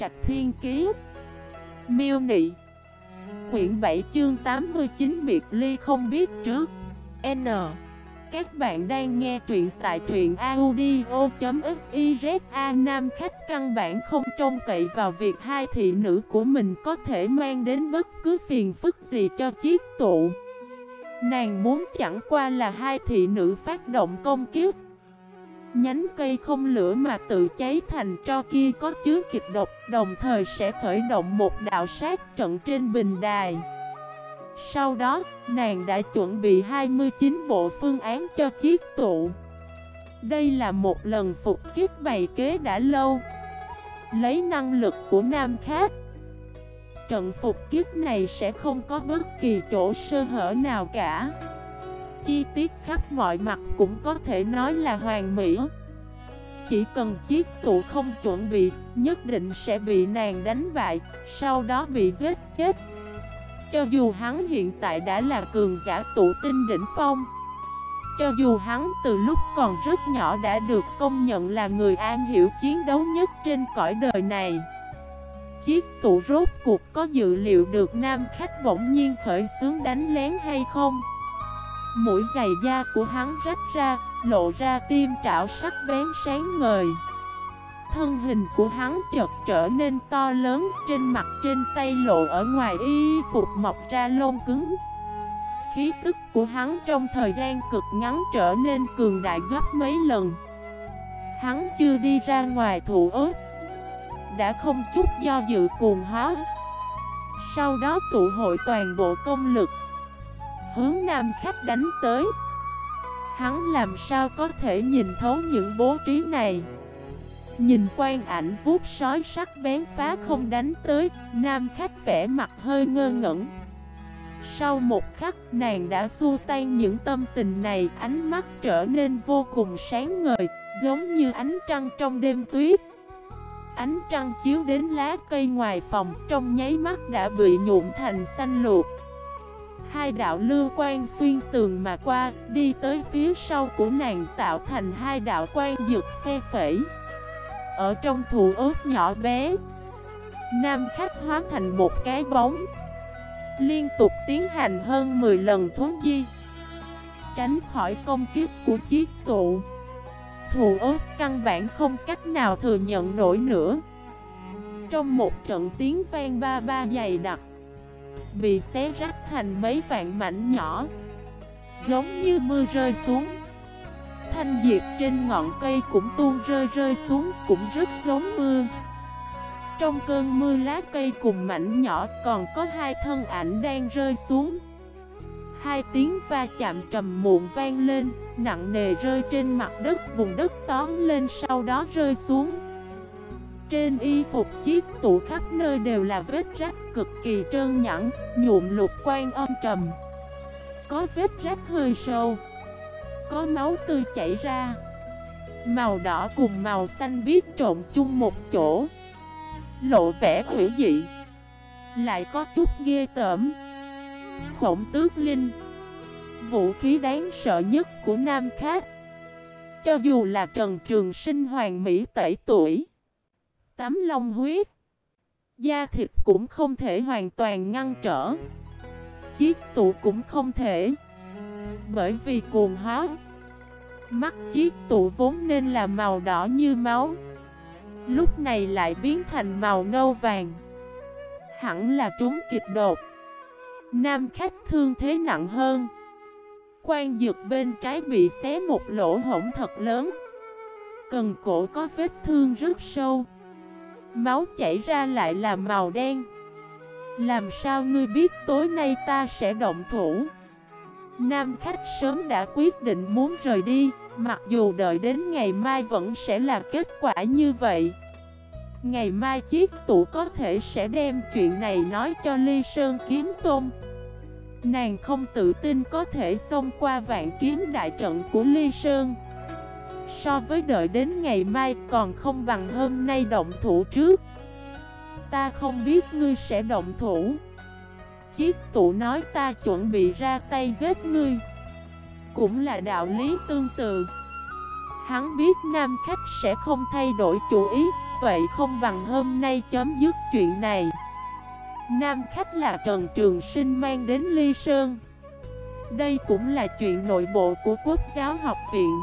Trạch Thiên Kiế Miêu Nị. Quyển 7 chương 89 Biệt Ly không biết trước. N. Các bạn đang nghe truyện tại truyện audio.xyz A. Nam khách căn bản không trông cậy vào việc hai thị nữ của mình có thể mang đến bất cứ phiền phức gì cho chiếc tụ. Nàng muốn chẳng qua là hai thị nữ phát động công kiếp. Nhánh cây không lửa mà tự cháy thành tro kia có chứa kịch độc Đồng thời sẽ khởi động một đạo sát trận trên bình đài. Sau đó, nàng đã chuẩn bị 29 bộ phương án cho chiếc tụ. Đây là một lần phục kiếp bày kế đã lâu. Lấy năng lực của nam khác. Trận phục kiếp này sẽ không có bất kỳ chỗ sơ hở nào cả. Chi tiết khắp mọi mặt cũng có thể nói là hoàn mỹ. Chỉ cần chiếc tụ không chuẩn bị, Nhất định sẽ bị nàng đánh bại, Sau đó bị giết chết. Cho dù hắn hiện tại đã là cường giả tụ tinh đỉnh phong, Cho dù hắn từ lúc còn rất nhỏ đã được công nhận là người an hiểu chiến đấu nhất trên cõi đời này. Chiếc tụ rốt cuộc có dự liệu được nam khách bỗng nhiên khởi xướng đánh lén hay không? Mũi giày da của hắn rách ra, lộ ra tim trảo sắc bén sáng ngời. Thân hình của hắn chợt trở nên to lớn Trên mặt trên tay lộ ở ngoài y phục mọc ra lông cứng. Khí tức của hắn trong thời gian cực ngắn trở nên cường đại gấp mấy lần. Hắn chưa đi ra ngoài thủ ớt Đã không chút do dự cuồng hóa. Sau đó tụ hội toàn bộ công lực hướng nam khách đánh tới. Hắn làm sao có thể nhìn thấu những bố trí này? Nhìn quan ảnh vuốt sói sắc bén phá không đánh tới, Nam khách vẽ mặt hơi ngơ ngẩn. Sau một khắc, nàng đã xua tan những tâm tình này, Ánh mắt trở nên vô cùng sáng ngời, Giống như ánh trăng trong đêm tuyết. Ánh trăng chiếu đến lá cây ngoài phòng, Trong nháy mắt đã bị nhuộm thành xanh luộc. Hai đạo lưu quan xuyên tường mà qua, đi tới phía sau của nàng tạo thành hai đạo quan dược phe phẩy. Ở trong thủ ớt nhỏ bé, nam khách hóa thành một cái bóng. Liên tục tiến hành hơn 10 lần thuấn di, tránh khỏi công kiếp của chiếc tụ. Thủ ớt căn bản không cách nào thừa nhận nổi nữa. Trong một trận tiếng vang ba ba dày đặc Bị xé rách thành mấy vạn mảnh nhỏ, Giống như mưa rơi xuống. Thanh diệp trên ngọn cây cũng tuôn rơi rơi xuống, Cũng rất giống mưa. Trong cơn mưa lá cây cùng mảnh nhỏ Còn có hai thân ảnh đang rơi xuống. Hai tiếng va chạm trầm muộn vang lên, Nặng nề rơi trên mặt đất Vùng đất tóm lên sau đó rơi xuống trên y phục chiếc tủ khắp nơi đều là vết rách cực kỳ trơn nhẵn, nhuộm lục quan âm trầm. Có vết rách hơi sâu, có máu tươi chảy ra. Màu đỏ cùng màu xanh biết trộn chung một chỗ. Lộ vẻ hữu dị, lại có chút ghê tởm. Khổng tước linh, vũ khí đáng sợ nhất của Nam Khác. Cho dù là Trần Trường Sinh hoàng mỹ tẩy tuổi tắm long huyết. Da thịt cũng không thể hoàn toàn ngăn trở. Chiếc tủ cũng không thể. Bởi vì cuồng hóa. Mắt chiếc tủ vốn nên là màu đỏ như máu. Lúc này lại biến thành màu nâu vàng. Hẳn là trúng kịch đột. Nam khách thương thế nặng hơn. Quan dược bên trái bị xé một lỗ hổng thật lớn. Cần cổ có vết thương rất sâu. Máu chảy ra lại là màu đen. Làm sao ngươi biết tối nay ta sẽ động thủ? Nam khách sớm đã quyết định muốn rời đi, Mặc dù đợi đến ngày mai vẫn sẽ là kết quả như vậy. Ngày mai chiếc tủ có thể sẽ đem chuyện này nói cho Ly Sơn kiếm tôn. Nàng không tự tin có thể xông qua vạn kiếm đại trận của Ly Sơn. So với đợi đến ngày mai còn không bằng hôm nay động thủ trước. Ta không biết ngươi sẽ động thủ. Chiếc tụ nói ta chuẩn bị ra tay giết ngươi. Cũng là đạo lý tương tự. Hắn biết nam khách sẽ không thay đổi chủ ý, vậy không bằng hôm nay chấm dứt chuyện này. Nam khách là Trần Trường Sinh mang đến Ly Sơn. Đây cũng là chuyện nội bộ của Quốc giáo học viện.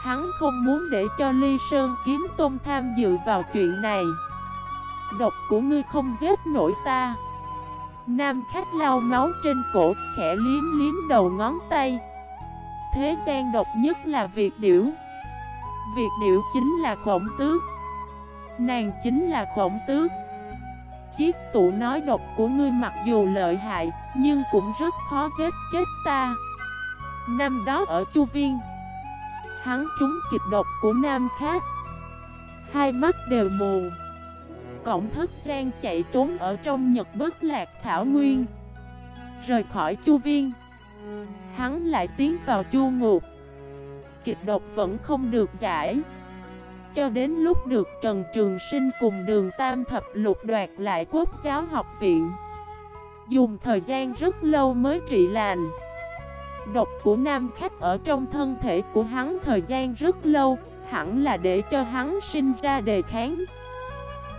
Hắn không muốn để cho Ly Sơn kiếm tôn tham dự vào chuyện này. Độc của ngươi không giết nổi ta. Nam khách lau máu trên cổ, khẽ liếm liếm đầu ngón tay. Thế gian độc nhất là Việt Điểu. Việt Điểu chính là khổng tước. Nàng chính là khổng tước. Chiếc tụ nói độc của ngươi mặc dù lợi hại, Nhưng cũng rất khó giết chết ta. Năm đó ở Chu Viên Hắn trúng kịch độc của nam khác. Hai mắt đều mù. Cổng thức gian chạy trốn ở trong nhật bất lạc thảo nguyên. Rời khỏi chu viên. Hắn lại tiến vào chu ngục. Kịch độc vẫn không được giải. Cho đến lúc được Trần Trường Sinh cùng đường Tam Thập lục đoạt lại quốc giáo học viện. Dùng thời gian rất lâu mới trị lành. Độc của nam khách ở trong thân thể của hắn thời gian rất lâu, Hẳn là để cho hắn sinh ra đề kháng.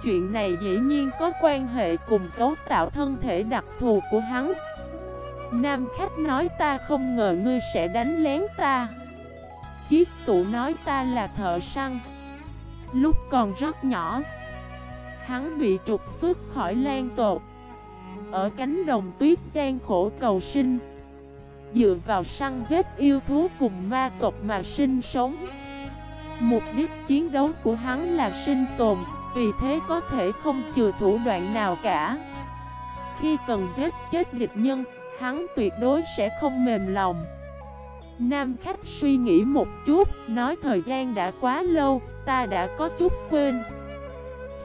Chuyện này dĩ nhiên có quan hệ cùng cấu tạo thân thể đặc thù của hắn. Nam khách nói ta không ngờ ngươi sẽ đánh lén ta. Chiếc tụ nói ta là thợ săn. Lúc còn rất nhỏ, Hắn bị trục xuất khỏi lan tột. Ở cánh đồng tuyết gian khổ cầu sinh Dựa vào săn giết yêu thú cùng ma tộc mà sinh sống. Mục đích chiến đấu của hắn là sinh tồn, Vì thế có thể không chừa thủ đoạn nào cả. Khi cần giết chết địch nhân, Hắn tuyệt đối sẽ không mềm lòng. Nam khách suy nghĩ một chút, Nói thời gian đã quá lâu, Ta đã có chút quên.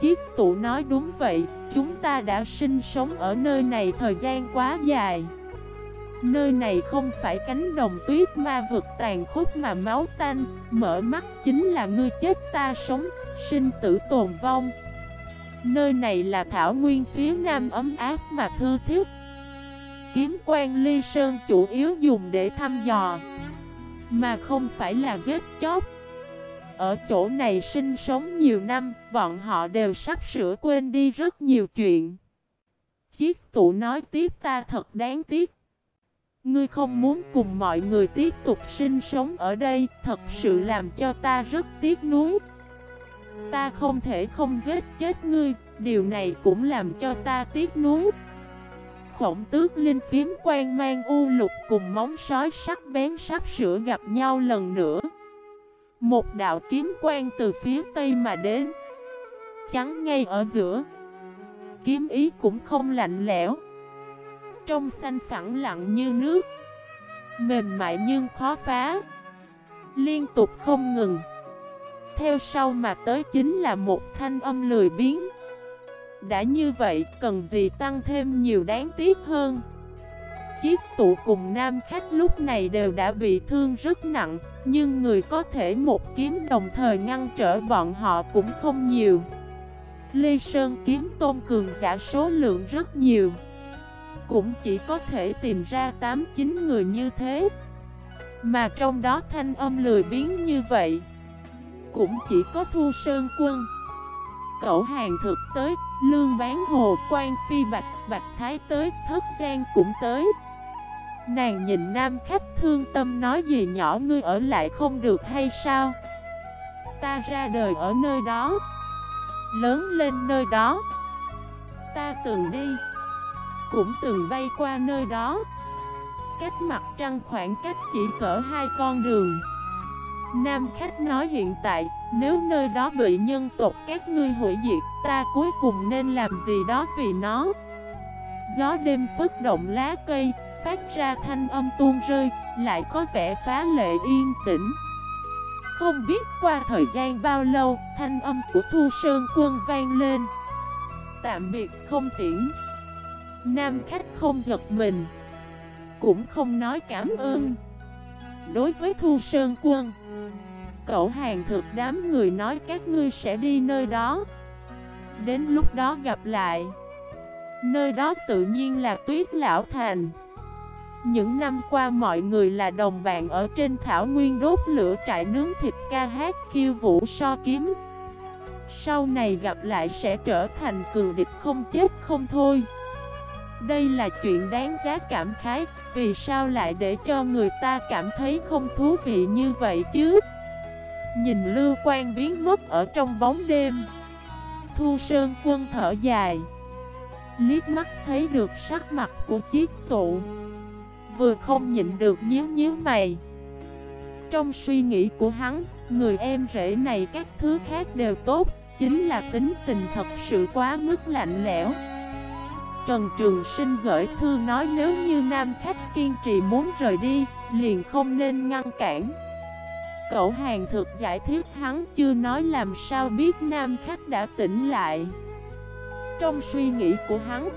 Chiếc tụ nói đúng vậy, Chúng ta đã sinh sống ở nơi này thời gian quá dài. Nơi này không phải cánh đồng tuyết ma vực tàn khốc mà máu tanh. Mở mắt chính là ngươi chết ta sống, sinh tử tồn vong. Nơi này là thảo nguyên phía nam ấm áp mà thư thiết Kiếm quan ly sơn chủ yếu dùng để thăm dò Mà không phải là giết chóc. Ở chỗ này sinh sống nhiều năm Bọn họ đều sắp sửa quên đi rất nhiều chuyện. Chiếc tụ nói tiếp ta thật đáng tiếc. Ngươi không muốn cùng mọi người tiếp tục sinh sống ở đây, Thật sự làm cho ta rất tiếc nuối. Ta không thể không giết chết ngươi, Điều này cũng làm cho ta tiếc nuối. Khổng tước linh phím quan mang u lục cùng móng sói sắc bén sắp sửa gặp nhau lần nữa. Một đạo kiếm quan từ phía tây mà đến Trắng ngay ở giữa. Kiếm ý cũng không lạnh lẽo trong xanh phẳng lặng như nước. Mềm mại nhưng khó phá. Liên tục không ngừng. Theo sau mà tới chính là một thanh âm lười biến Đã như vậy, cần gì tăng thêm nhiều đáng tiếc hơn? Chiếc tụ cùng nam khách lúc này đều đã bị thương rất nặng, Nhưng người có thể một kiếm đồng thời ngăn trở bọn họ cũng không nhiều. Lê Sơn kiếm tôn cường giả số lượng rất nhiều cũng chỉ có thể tìm ra 8-9 người như thế. Mà trong đó thanh âm lười biến như vậy, Cũng chỉ có Thu Sơn Quân. Cậu hàng thực tới, Lương bán hồ, quan phi bạch Bạch thái tới, Thất gian cũng tới. Nàng nhìn nam khách thương tâm nói gì nhỏ, ngươi ở lại không được hay sao? Ta ra đời ở nơi đó, Lớn lên nơi đó. Ta từng đi cũng từng bay qua nơi đó. Cách mặt trăng khoảng cách chỉ cỡ hai con đường. Nam khách nói hiện tại, Nếu nơi đó bị nhân tộc các ngươi hủy diệt, Ta cuối cùng nên làm gì đó vì nó. Gió đêm phất động lá cây, Phát ra thanh âm tuôn rơi, Lại có vẻ phá lệ yên tĩnh. Không biết qua thời gian bao lâu, Thanh âm của Thu Sơn quân vang lên. Tạm biệt không tiễn. Nam khách không giật mình, Cũng không nói cảm ơn. Đối với Thu Sơn Quân, Cậu hàng thực đám người nói các ngươi sẽ đi nơi đó. Đến lúc đó gặp lại, Nơi đó tự nhiên là Tuyết Lão Thành. Những năm qua mọi người là đồng bạn ở trên thảo nguyên đốt lửa trại nướng thịt ca hát khiêu vũ so kiếm. Sau này gặp lại sẽ trở thành cường địch không chết không thôi. Đây là chuyện đáng giá cảm khái, Vì sao lại để cho người ta cảm thấy không thú vị như vậy chứ? Nhìn lưu quan biến mất ở trong bóng đêm. Thu Sơn quân thở dài. Liếc mắt thấy được sắc mặt của chiếc tụ. Vừa không nhịn được nhíu nhíu mày. Trong suy nghĩ của hắn, Người em rể này các thứ khác đều tốt, Chính là tính tình thật sự quá mức lạnh lẽo. Trần Trường Sinh gửi thư nói nếu như nam khách kiên trì muốn rời đi, Liền không nên ngăn cản. Cậu hàng thực giải thích hắn chưa nói làm sao biết nam khách đã tỉnh lại. Trong suy nghĩ của hắn,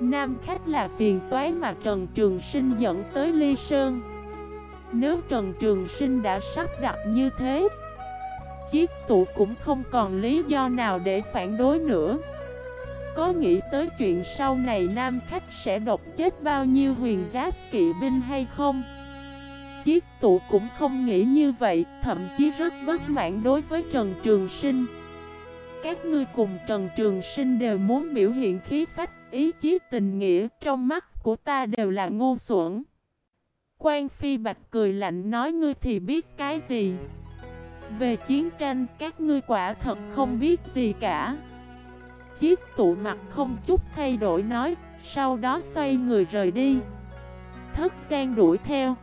Nam khách là phiền toái mà Trần Trường Sinh dẫn tới Ly Sơn. Nếu Trần Trường Sinh đã sắp đặt như thế, Chiếc tụ cũng không còn lý do nào để phản đối nữa. Có nghĩ tới chuyện sau này Nam khách sẽ độc chết bao nhiêu huyền giáp kỵ binh hay không? Chiếc tụ cũng không nghĩ như vậy, thậm chí rất bất mãn đối với Trần Trường Sinh. Các ngươi cùng Trần Trường Sinh đều muốn biểu hiện khí phách, ý chí tình nghĩa, trong mắt của ta đều là ngu xuẩn. Quan Phi Bạch cười lạnh nói ngươi thì biết cái gì. Về chiến tranh, các ngươi quả thật không biết gì cả. Chiếc tụ mặt không chút thay đổi nói, sau đó xoay người rời đi. Thất gian đuổi theo.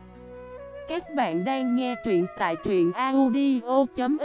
Các bạn đang nghe truyện tại truyện audio.fif